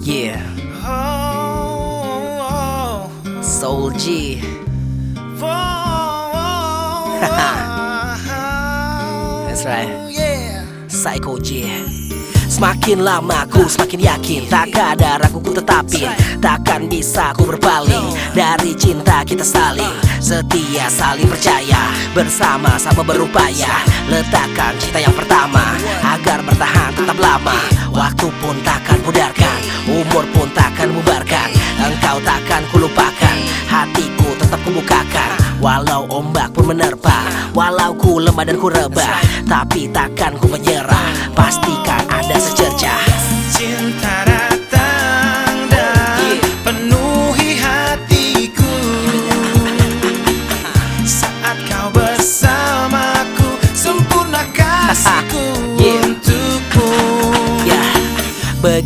Yeah. Soul G. That's right. Psycho G. Semakin lama ku semakin yakin Tak ada ragu ku tetapin Takkan bisa ku berpaling Dari cinta kita saling Setia saling percaya Bersama-sama berupaya Letakkan cinta yang pertama Agar bertahan tetap lama Waktu pun takkan mudarkan Umur pun takkan bubarkan Engkau takkan ku lupakan Hatiku tetap kubukakan Walau ombak pun menerpa Walau ku lemah dan ku rebah Tapi takkan ku menyerah Pastikan ada secercah. Cinta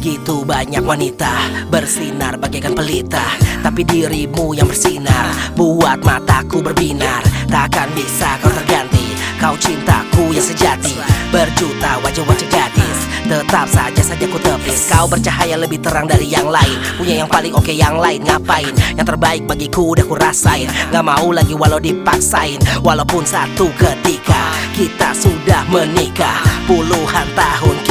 begitu banyak wanita bersinar bagaikan pelita, tapi dirimu yang bersinar buat mataku berbinar. Takkan bisa kau terganti, kau cintaku yang sejati. Berjuta wajah-wajah gadis, tetap saja saja ku tepis. Kau bercahaya lebih terang dari yang lain, punya yang paling oke yang lain ngapain? Yang terbaik bagiku udah ku rasain, Gak mau lagi walau dipaksain, walaupun satu ketika kita sudah menikah puluhan tahun kita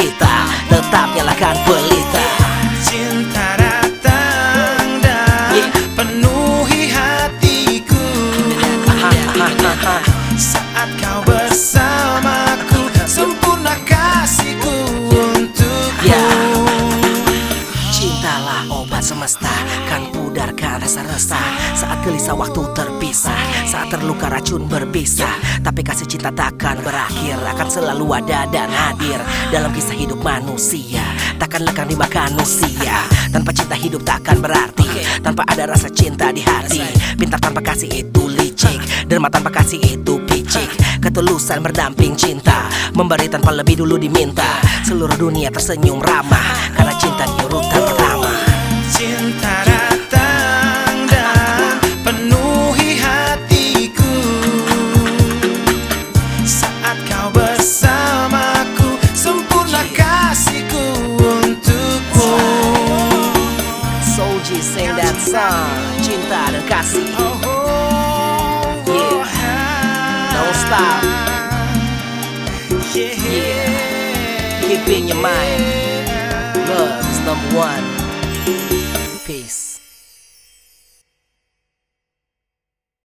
Cintalah obat semesta. Kan pudarkan rasa resah Saat gelisah waktu terpisah. Saat terluka racun berbisa Tapi kasih cinta takkan berakhir. Akan selalu ada dan hadir Dalam kisah hidup manusia. Takkan lekang dimakan usia. Tanpa cinta hidup takkan berarti. Tanpa ada rasa cinta di hati. Pintar tanpa kasih itu licik. Derma tanpa kasih itu picik Ketulusan berdamping cinta. Memberi tanpa lebih dulu diminta. Seluruh dunia tersenyum ramah Karena cinta di urutan pertama. Cinta datang dan penuhi hatiku. Saat kau bersamaku Sempurna kasihku untukmu. Soul G sing that song Cinta dan kasih Don't. Yeah. Keep in your mind Love is number one